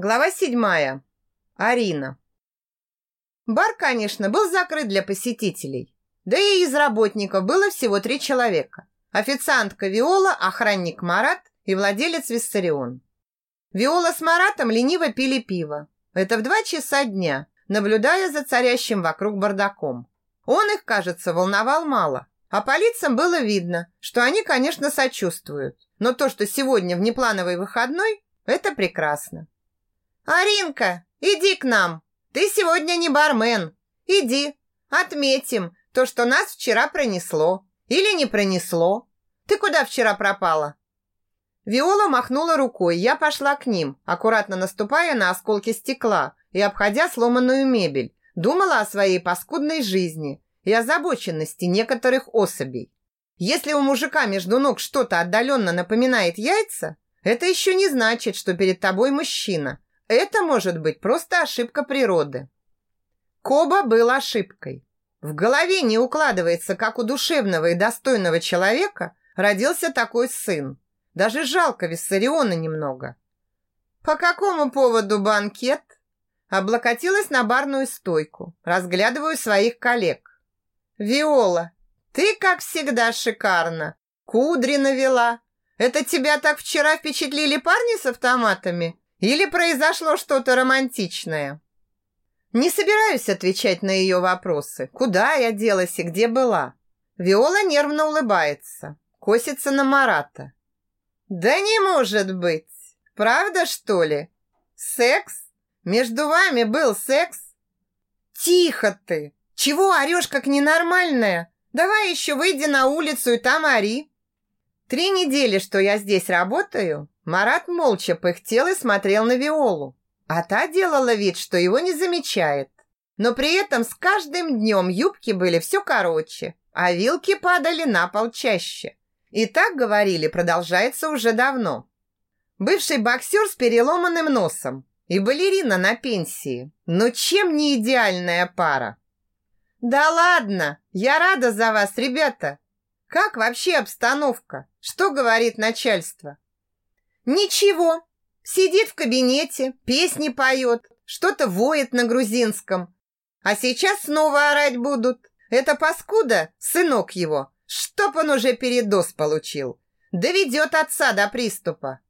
Глава седьмая. Арина. Бар, конечно, был закрыт для посетителей. Да и из работников было всего три человека. Официантка Виола, охранник Марат и владелец Виссарион. Виола с Маратом лениво пили пиво. Это в два часа дня, наблюдая за царящим вокруг бардаком. Он их, кажется, волновал мало. А по лицам было видно, что они, конечно, сочувствуют. Но то, что сегодня внеплановый выходной, это прекрасно. «Аринка, иди к нам! Ты сегодня не бармен! Иди, отметим то, что нас вчера пронесло. Или не пронесло. Ты куда вчера пропала?» Виола махнула рукой, я пошла к ним, аккуратно наступая на осколки стекла и обходя сломанную мебель. Думала о своей паскудной жизни и озабоченности некоторых особей. Если у мужика между ног что-то отдаленно напоминает яйца, это еще не значит, что перед тобой мужчина – это может быть просто ошибка природы. Коба был ошибкой. В голове не укладывается, как у душевного и достойного человека родился такой сын. Даже жалко Виссариона немного. По какому поводу банкет? Облокотилась на барную стойку, разглядываю своих коллег. Виола, ты, как всегда, шикарно. Кудри навела. Это тебя так вчера впечатлили парни с автоматами? Или произошло что-то романтичное? Не собираюсь отвечать на ее вопросы. Куда я делась и где была? Виола нервно улыбается, косится на Марата. Да не может быть. Правда, что ли? Секс? Между вами был секс? Тихо ты. Чего орешь как ненормальная? Давай еще выйди на улицу и там ори. Три недели, что я здесь работаю, Марат молча пыхтел и смотрел на Виолу, а та делала вид, что его не замечает. Но при этом с каждым днем юбки были все короче, а вилки падали на пол чаще. И так говорили продолжается уже давно. Бывший боксер с переломанным носом и балерина на пенсии. Но чем не идеальная пара? Да ладно, я рада за вас, ребята. Как вообще обстановка? Что говорит начальство? Ничего. Сидит в кабинете, песни поет, что-то воет на грузинском. А сейчас снова орать будут. Это паскуда, сынок его, чтоб он уже передоз получил. Доведет отца до приступа.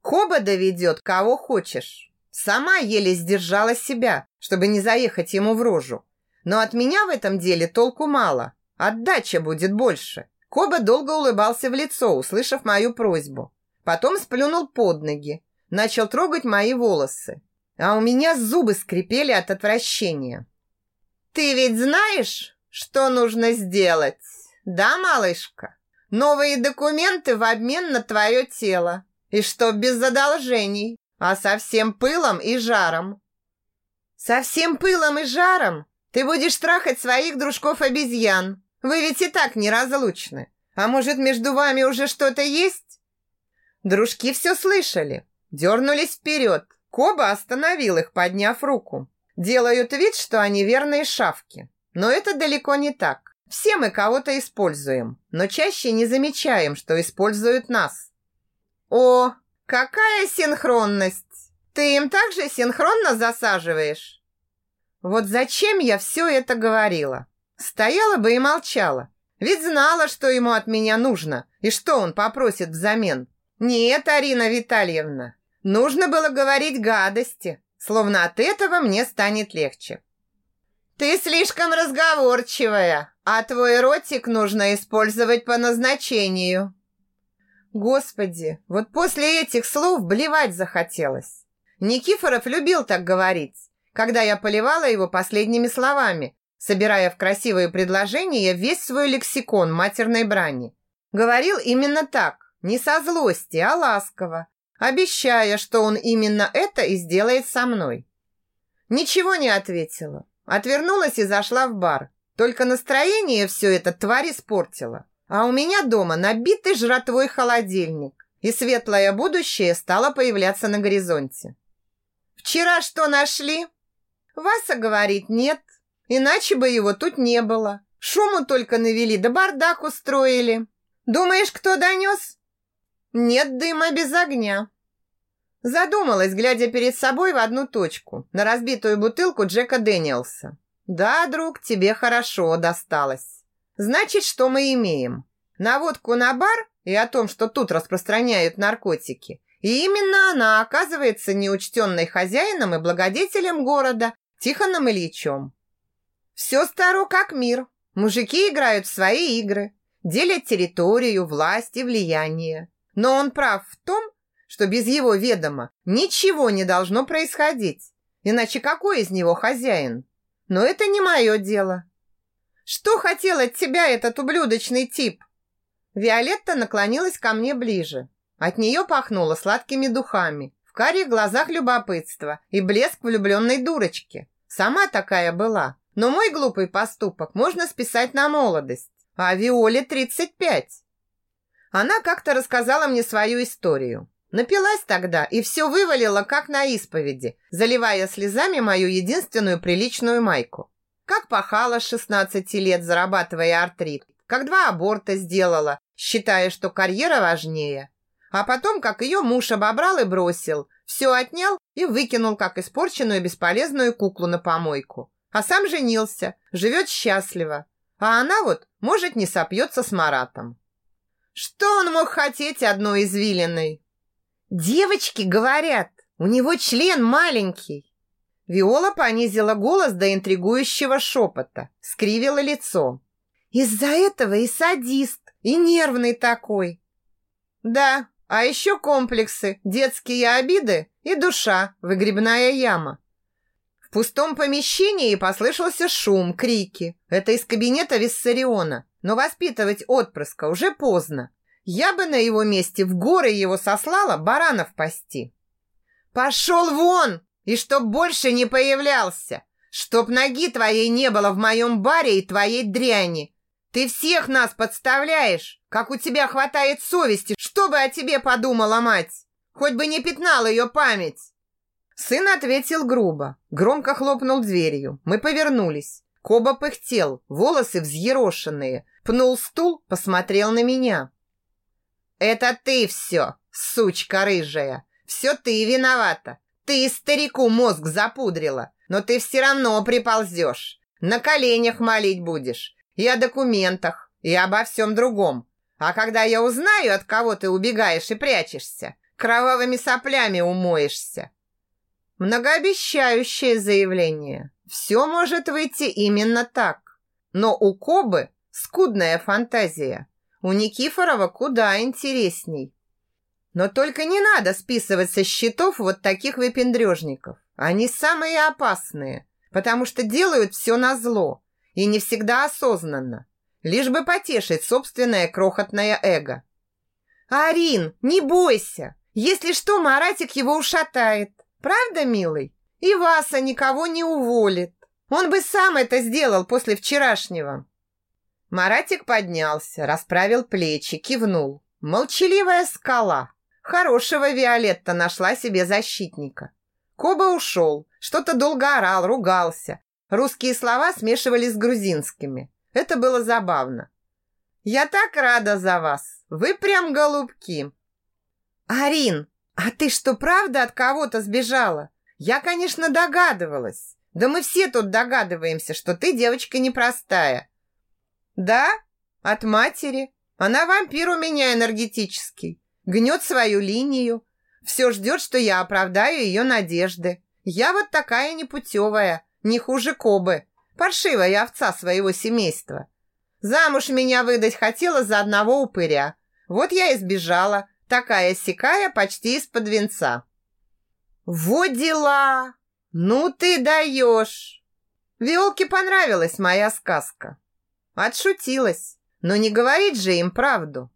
Коба доведет, кого хочешь. Сама еле сдержала себя, чтобы не заехать ему в рожу. Но от меня в этом деле толку мало. Отдача будет больше. Коба долго улыбался в лицо, услышав мою просьбу. Потом сплюнул под ноги, начал трогать мои волосы. А у меня зубы скрипели от отвращения. «Ты ведь знаешь, что нужно сделать, да, малышка? Новые документы в обмен на твое тело. И что без задолжений, а со всем пылом и жаром». «Со всем пылом и жаром ты будешь трахать своих дружков-обезьян. Вы ведь и так неразлучны. А может, между вами уже что-то есть?» Дружки все слышали, дернулись вперед. Коба остановил их, подняв руку. Делают вид, что они верные шавки. Но это далеко не так. Все мы кого-то используем, но чаще не замечаем, что используют нас. О, какая синхронность! Ты им также синхронно засаживаешь? Вот зачем я все это говорила? Стояла бы и молчала. Ведь знала, что ему от меня нужно и что он попросит взамен. Нет, Арина Витальевна, нужно было говорить гадости, словно от этого мне станет легче. Ты слишком разговорчивая, а твой ротик нужно использовать по назначению. Господи, вот после этих слов блевать захотелось. Никифоров любил так говорить, когда я поливала его последними словами, собирая в красивые предложения весь свой лексикон матерной брани. Говорил именно так, не со злости, а ласково, обещая, что он именно это и сделает со мной. Ничего не ответила. Отвернулась и зашла в бар. Только настроение все это тварь испортила. А у меня дома набитый жратвой холодильник, и светлое будущее стало появляться на горизонте. «Вчера что нашли?» Васа говорит «нет», иначе бы его тут не было. Шуму только навели, да бардак устроили. Думаешь, кто донес? Нет дыма без огня. Задумалась, глядя перед собой в одну точку, на разбитую бутылку Джека Дэниелса. Да, друг, тебе хорошо досталось. Значит, что мы имеем? Наводку на бар и о том, что тут распространяют наркотики. И именно она оказывается неучтенной хозяином и благодетелем города Тихоном Ильичем. Все старо как мир. Мужики играют в свои игры, делят территорию, власть и влияние. Но он прав в том, что без его ведома ничего не должно происходить. Иначе какой из него хозяин? Но это не мое дело. Что хотел от тебя этот ублюдочный тип? Виолетта наклонилась ко мне ближе. От нее пахнуло сладкими духами. В карих глазах любопытство и блеск влюбленной дурочки. Сама такая была. Но мой глупый поступок можно списать на молодость. А Виоле 35. Она как-то рассказала мне свою историю. Напилась тогда и все вывалила, как на исповеди, заливая слезами мою единственную приличную майку. Как пахала с 16 лет, зарабатывая артрит. Как два аборта сделала, считая, что карьера важнее. А потом, как ее муж обобрал и бросил, все отнял и выкинул, как испорченную бесполезную куклу на помойку. А сам женился, живет счастливо. А она вот, может, не сопьется с Маратом. Что он мог хотеть одной извилиной? Девочки говорят, у него член маленький. Виола понизила голос до интригующего шепота, скривила лицо. Из-за этого и садист, и нервный такой. Да, а еще комплексы, детские обиды и душа, выгребная яма. Пустом помещении послышался шум, крики. Это из кабинета Виссариона. Но воспитывать отпрыска уже поздно. Я бы на его месте в горы его сослала баранов пасти. Пошел вон! И чтоб больше не появлялся! Чтоб ноги твоей не было в моем баре и твоей дряни! Ты всех нас подставляешь! Как у тебя хватает совести, что бы о тебе подумала мать? Хоть бы не пятнал ее память!» Сын ответил грубо, громко хлопнул дверью. Мы повернулись. Коба пыхтел, волосы взъерошенные, пнул стул, посмотрел на меня. Это ты все, сучка рыжая. Все ты виновата. Ты старику мозг запудрила, но ты все равно приползешь. На коленях молить будешь. И о документах, и обо всем другом. А когда я узнаю, от кого ты убегаешь и прячешься, кровавыми соплями умоешься. Многообещающее заявление. Все может выйти именно так. Но у Кобы скудная фантазия. У Никифорова куда интересней. Но только не надо списывать со счетов вот таких выпендрежников. Они самые опасные, потому что делают все на зло и не всегда осознанно, лишь бы потешить собственное крохотное эго. «Арин, не бойся! Если что, Маратик его ушатает. Правда, милый? И Васа никого не уволит. Он бы сам это сделал после вчерашнего». Маратик поднялся, расправил плечи, кивнул. Молчаливая скала. Хорошего Виолетта нашла себе защитника. Коба ушел, что-то долго орал, ругался. Русские слова смешивались с грузинскими. Это было забавно. «Я так рада за вас! Вы прям голубки!» «Арин, а ты что, правда от кого-то сбежала? Я, конечно, догадывалась. Да мы все тут догадываемся, что ты девочка непростая. Да, от матери. Она вампир у меня энергетический. Гнет свою линию. Все ждет, что я оправдаю ее надежды. Я вот такая непутевая, не хуже Кобы. Паршивая овца своего семейства. Замуж меня выдать хотела за одного упыря. Вот я и сбежала, такая-сякая, почти из-под венца. Вот дела! Ну ты даешь! Виолке понравилась моя сказка. Отшутилась. Но не говорить же им правду.